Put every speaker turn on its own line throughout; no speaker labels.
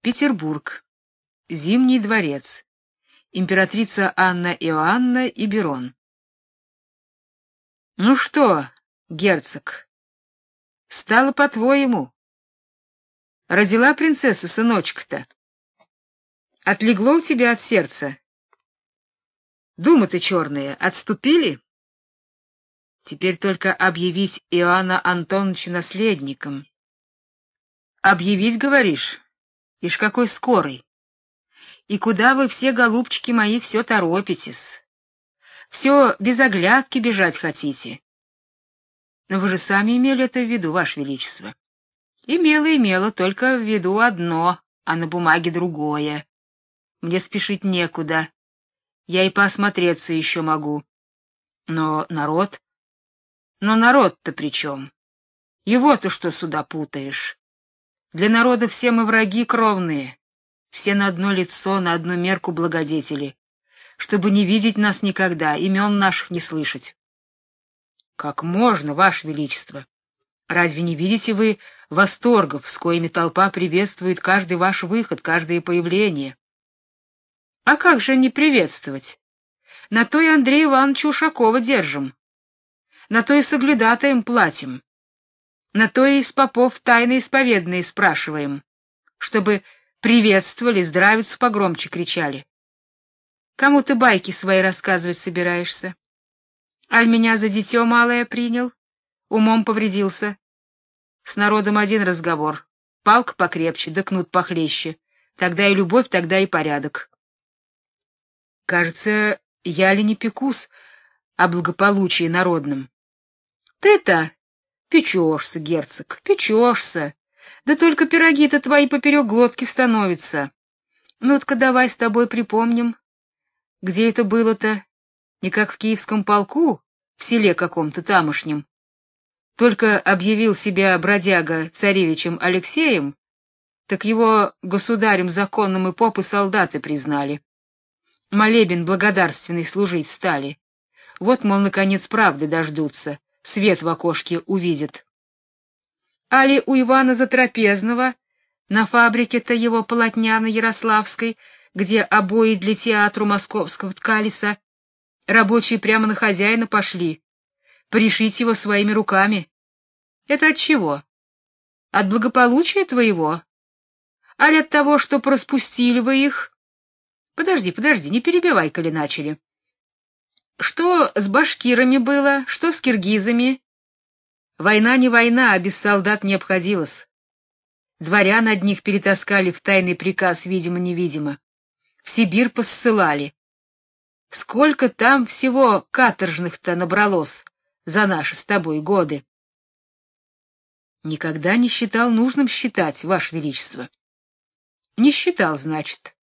Петербург. Зимний дворец. Императрица Анна Иоанна и Берон. Ну что, герцог, стало по-твоему? Родила принцесса сыночка-то. Отлегло у тебя от сердца. Думы-то черные отступили? Теперь только объявить Иоанна Антоновича наследником. Объявить, говоришь? Ишь какой скорый. И куда вы все, голубчики мои, все торопитесь? Все без оглядки бежать хотите. Но вы же сами имели это в виду, ваше величество. Имела, имела, только в виду одно, а на бумаге другое. Мне спешить некуда. Я и посмотреться еще могу. Но народ... Но народ-то при чем? Его-то что сюда путаешь? Для народа все мы враги кровные, все на одно лицо, на одну мерку благодетели, чтобы не видеть нас никогда, имен наших не слышать. Как можно, ваше величество? Разве не видите вы восторгов, с коими толпа приветствует каждый ваш выход, каждое появление? А как же не приветствовать? На то и Андрея Ивановича Ушакова держим. На то и соглядатаем платим. На то и из попов тайны исповедные спрашиваем, чтобы приветствовали, здравицу погромче кричали. Кому ты байки свои рассказывать собираешься? Аль меня за дитё малое принял, умом повредился. С народом один разговор. Палка покрепче, да кнут похлеще. Тогда и любовь, тогда и порядок. Кажется, я ли не пекусь о благополучии народном. Ты-то печешься, герцог, печешься. Да только пироги-то твои поперек глотки становятся. Ну-ка давай с тобой припомним, где это было-то? Не как в Киевском полку, в селе каком-то тамошнем. Только объявил себя бродяга царевичем Алексеем, так его государем законным и попы солдаты признали. Молебен благодарственный служить стали. Вот, мол, наконец правды дождутся, свет в окошке увидят. Али у Ивана Затрапезного на фабрике-то его полотняной Ярославской, где обои для театру московского ткалися, рабочие прямо на хозяина пошли, пришить его своими руками. Это от чего? От благополучия твоего? Али от того, что проспустили вы их? Подожди, подожди, не перебивай, коли начали. Что с башкирами было, что с киргизами? Война не война, а без солдат не обходилась. Дворян одних перетаскали в тайный приказ, видимо-невидимо. В Сибирь посылали. Сколько там всего каторжных-то набралось за наши с тобой годы. Никогда не считал нужным считать, ваше величество. Не считал, значит.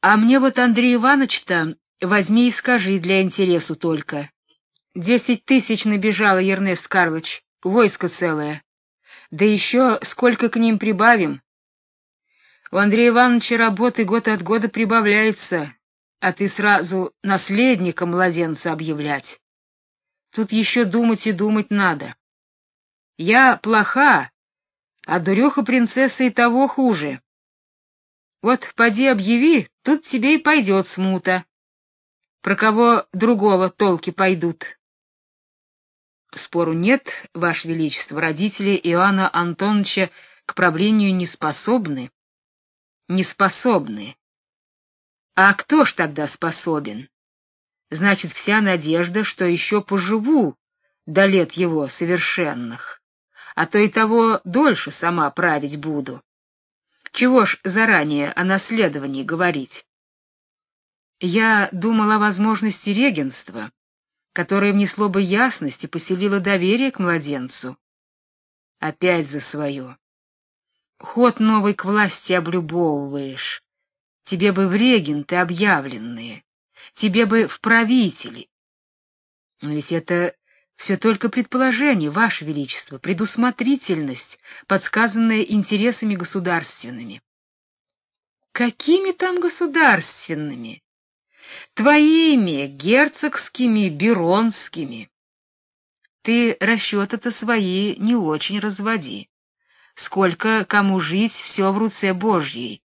А мне вот Андрей Иванович-то возьми и скажи для интересу только. Десять тысяч набежало, Ернест Карлович, войско целое. Да еще сколько к ним прибавим? У Андрея Ивановича работы год от года прибавляется, а ты сразу наследника младенца объявлять. Тут еще думать и думать надо. Я плоха, а дуреха принцесса и того хуже. Вот поди объяви, тут тебе и пойдет смута. Про кого другого толки пойдут. Спору нет, ваше величество, родители Иоанна Антоновича к правлению не способны. Не способны. А кто ж тогда способен? Значит, вся надежда, что еще поживу до лет его совершенных, а то и того дольше сама править буду. Чего ж заранее о наследовании говорить? Я думал о возможности регенства, которое внесло бы ясность и поселило доверие к младенцу. Опять за свое. Ход новый к власти облюбовываешь, Тебе бы в регенты объявленные, тебе бы в правители. Но ведь это все только предположение, ваше величество, предусмотрительность, подсказанная интересами государственными. Какими там государственными? Твоими, герцогскими, беронскими. Ты расчеты-то свои не очень разводи. сколько кому жить, все в руце Божьей.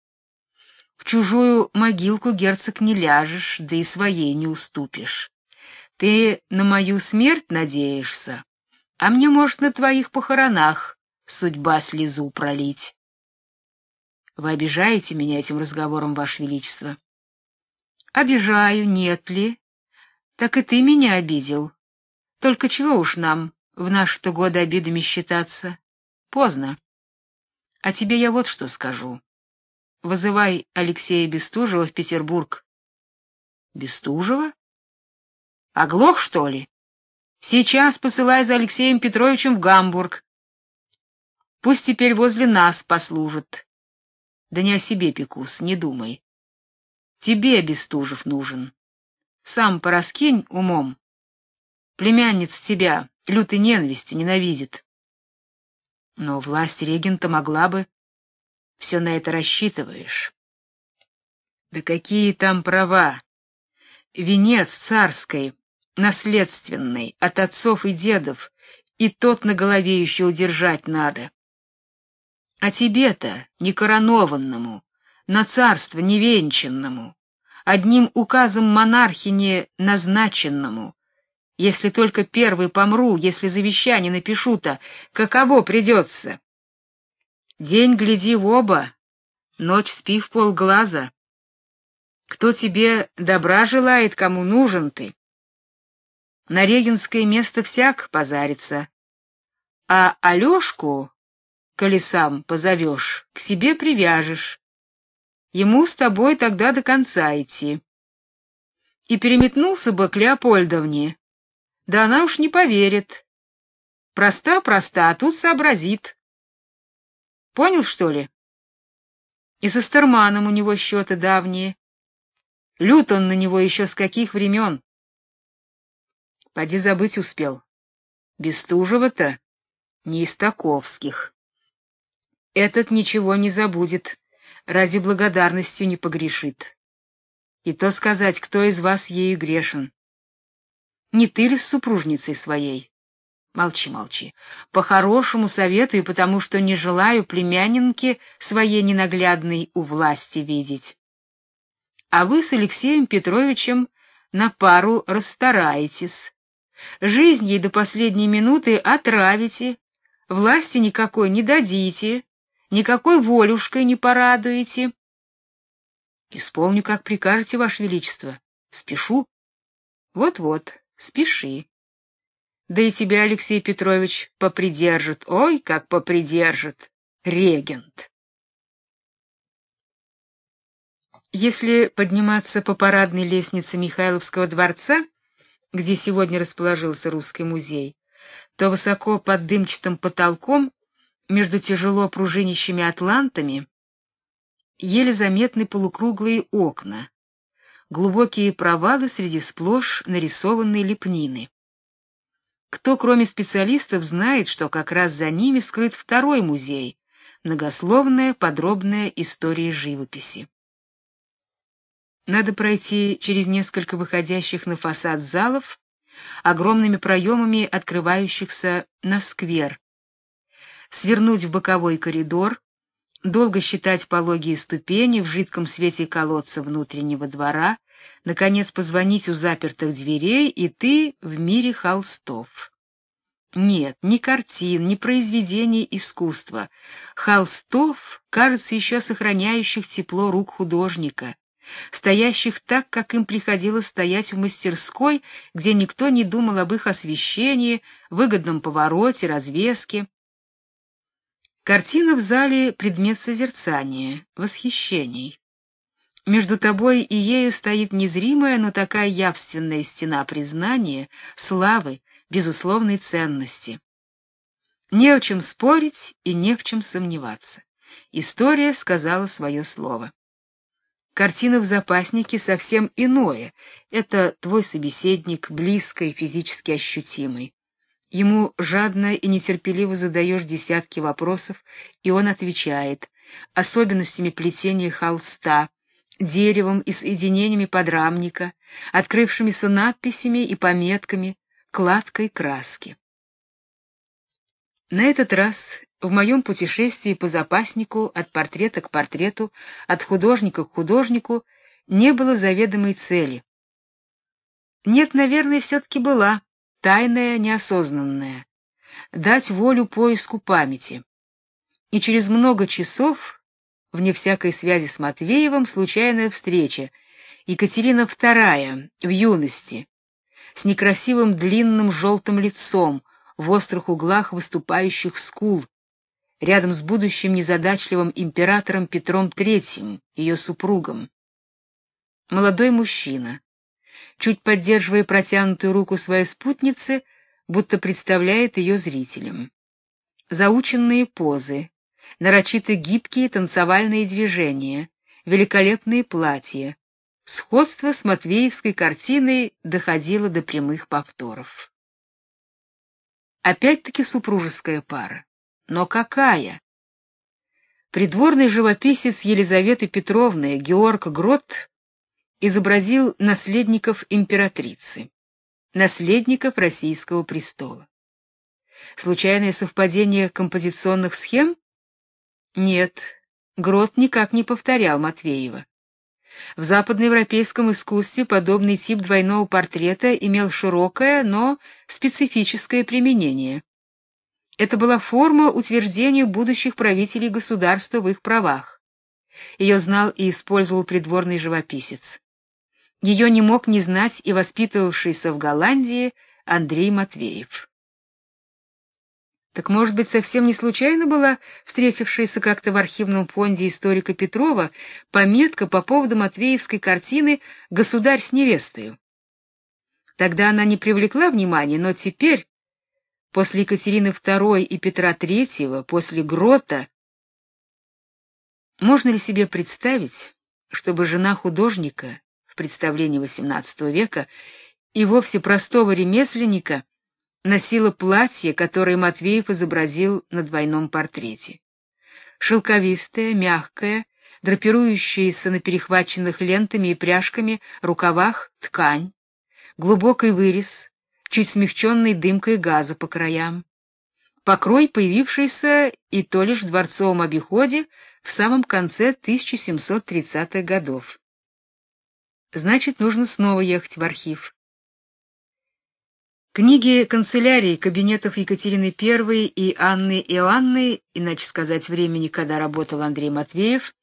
В чужую могилку герцог не ляжешь, да и своей не уступишь. Ты на мою смерть надеешься, а мне, может, на твоих похоронах судьба слезу пролить. Вы обижаете меня этим разговором, ваше величество? Обижаю, нет ли? Так и ты меня обидел. Только чего уж нам в наши-то годы обидами считаться? Поздно. А тебе я вот что скажу. Вызывай Алексея Бестужева в Петербург. Бестужева? Оглох, что ли? Сейчас посылай за Алексеем Петровичем в Гамбург. Пусть теперь возле нас послужит. Да не о себе пекус, не думай. Тебе Бестужев нужен. Сам пораскинь умом. Племянница тебя лютой ненавистью ненавидит. Но власть регента могла бы все на это рассчитываешь. Да какие там права? Венец царской, наследственный, от отцов и дедов, и тот на голове еще удержать надо. А тебе-то, некоронованному, на царство невенчанному, одним указом монархине назначенному, если только первый помру, если завещание напишу-то, каково придется? День гляди в оба, ночь спи в полглаза. Кто тебе добра желает, кому нужен ты? На регенское место всяк позарится. А Алёшку, коли сам позовешь, к себе привяжешь. Ему с тобой тогда до конца идти. И переметнулся бы к Леопольдовне. Да она уж не поверит. Проста-проста, а тут сообразит. Понял, что ли? И со Стерманом у него счеты давние. Лют он на него еще с каких времен. Поди забыть успел. Бестужева-то не из таковских. Этот ничего не забудет, разве благодарностью не погрешит. И то сказать, кто из вас ею грешен. Не ты ли с супружницей своей? Молчи, молчи. По-хорошему советую, потому что не желаю племяннинке своей ненаглядной у власти видеть. А вы с Алексеем Петровичем на пару расстараетесь. Жизнь ей до последней минуты отравите, власти никакой не дадите, никакой волюшкой не порадуете. Исполню, как прикажете, ваше величество. Спешу. Вот-вот, спеши. Да и тебя, Алексей Петрович, попридержит. Ой, как попридержит. Регент. Если подниматься по парадной лестнице Михайловского дворца, где сегодня расположился русский музей, то высоко под дымчатым потолком между тяжело пружинящими атлантами еле заметны полукруглые окна, глубокие провалы среди сплошь нарисованной лепнины. Кто, кроме специалистов, знает, что как раз за ними скрыт второй музей многословная подробная история живописи. Надо пройти через несколько выходящих на фасад залов, огромными проемами открывающихся на сквер, свернуть в боковой коридор, долго считать пологие ступени в жидком свете колодца внутреннего двора, наконец позвонить у запертых дверей, и ты в мире холстов. Нет, ни картин, ни произведений искусства. Холстов, кажется, еще сохраняющих тепло рук художника, стоящих так, как им приходилось стоять в мастерской, где никто не думал об их освещении, выгодном повороте, развеске. Картина в зале предмет созерцания, восхищений. Между тобой и ею стоит незримая, но такая явственная стена признания, славы, безусловной ценности. Не о чем спорить и не в чем сомневаться. История сказала свое слово. Картина в запаснике совсем иное. Это твой собеседник, близко и физически ощутимый. Ему жадно и нетерпеливо задаешь десятки вопросов, и он отвечает особенностями плетения холста, деревом и соединениями подрамника, открывшимися надписями и пометками, кладкой краски. На этот раз в моем путешествии по запаснику от портрета к портрету, от художника к художнику не было заведомой цели. Нет, наверное, все таки была тайная, неосознанная дать волю поиску памяти. И через много часов, вне всякой связи с Матвеевым, случайная встреча. Екатерина II в юности, с некрасивым длинным желтым лицом, в острых углах выступающих скул, рядом с будущим незадачливым императором Петром III, ее супругом. Молодой мужчина, чуть поддерживая протянутую руку своей спутницы, будто представляет ее зрителям. Заученные позы, нарочито гибкие танцевальные движения, великолепные платья. Сходство с Матвеевской картиной доходило до прямых повторов. Опять-таки супружеская пара. Но какая? Придворный живописец Елизаветы Петровны Георг Грот изобразил наследников императрицы наследников российского престола. Случайное совпадение композиционных схем? Нет, Грот никак не повторял Матвеева. В западноевропейском искусстве подобный тип двойного портрета имел широкое, но специфическое применение. Это была форма утверждения будущих правителей государства в их правах. Ее знал и использовал придворный живописец. Ее не мог не знать и воспитывавшийся в Голландии Андрей Матвеев. Так, может быть, совсем не случайно была встретившаяся как-то в архивном фонде историка Петрова пометка по поводу Матвеевской картины «Государь с невестой». Тогда она не привлекла внимания, но теперь, после Екатерины II и Петра III, после Грота, можно ли себе представить, чтобы жена художника представлении XVIII века и вовсе простого ремесленника носила платье, которое Матвеев изобразил на двойном портрете. Шелковистое, мягкое, драпирующееся на перехваченных лентами и пряжками рукавах ткань, глубокий вырез, чуть смягченный дымкой газа по краям. Покрой, появившийся и то лишь в дворцовом обиходе в самом конце 1730-х годов. Значит, нужно снова ехать в архив. Книги канцелярии кабинетов Екатерины I и Анны Иоанны, иначе сказать, времени, когда работал Андрей Матвеев,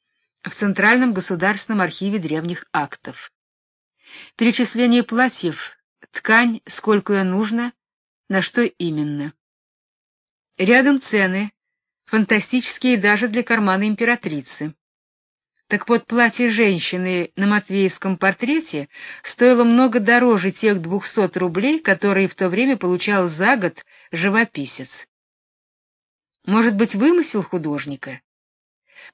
в Центральном государственном архиве древних актов. Перечисление платьев, ткань, сколько ее нужно, на что именно. Рядом цены, фантастические даже для кармана императрицы. Так вот, платье женщины на Матвеевском портрете стоило много дороже тех 200 рублей, которые в то время получал за год живописец. Может быть, вымысел художника?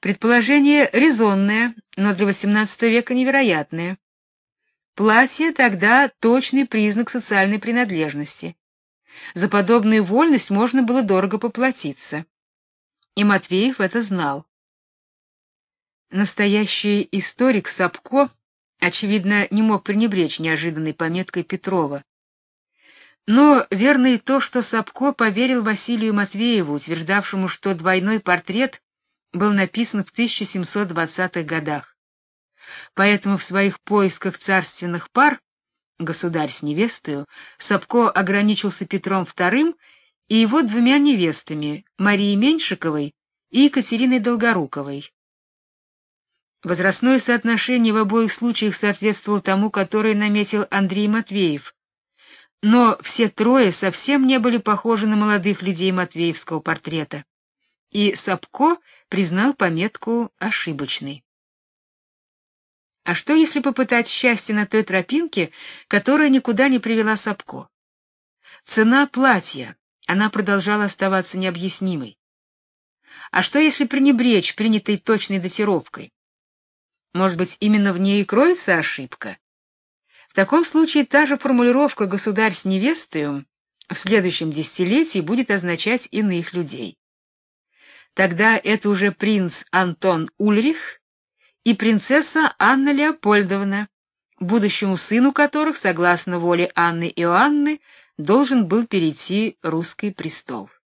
Предположение резонное, но для XVIII века невероятное. Платье тогда точный признак социальной принадлежности. За подобную вольность можно было дорого поплатиться. И Матвеев это знал. Настоящий историк Сапко, очевидно, не мог пренебречь неожиданной пометкой Петрова. Но верно и то, что Сапко поверил Василию Матвееву, утверждавшему, что двойной портрет был написан в 1720-х годах. Поэтому в своих поисках царственных пар государь с невестою Сапко ограничился Петром II и его двумя невестами, Марией Меньшиковой и Екатериной Долгоруковой. Возрастное соотношение в обоих случаях соответствовало тому, которое наметил Андрей Матвеев. Но все трое совсем не были похожи на молодых людей Матвеевского портрета. И Сапко признал пометку ошибочной. А что если попытать счастье на той тропинке, которая никуда не привела Сапко? Цена платья, она продолжала оставаться необъяснимой. А что если пренебречь принятой точной датировкой? Может быть, именно в ней и кроется ошибка? В таком случае та же формулировка государь с невестой в следующем десятилетии будет означать иных людей. Тогда это уже принц Антон Ульрих и принцесса Анна Леопольдовна, будущему сыну которых, согласно воле Анны Иоанны, должен был перейти русский престол.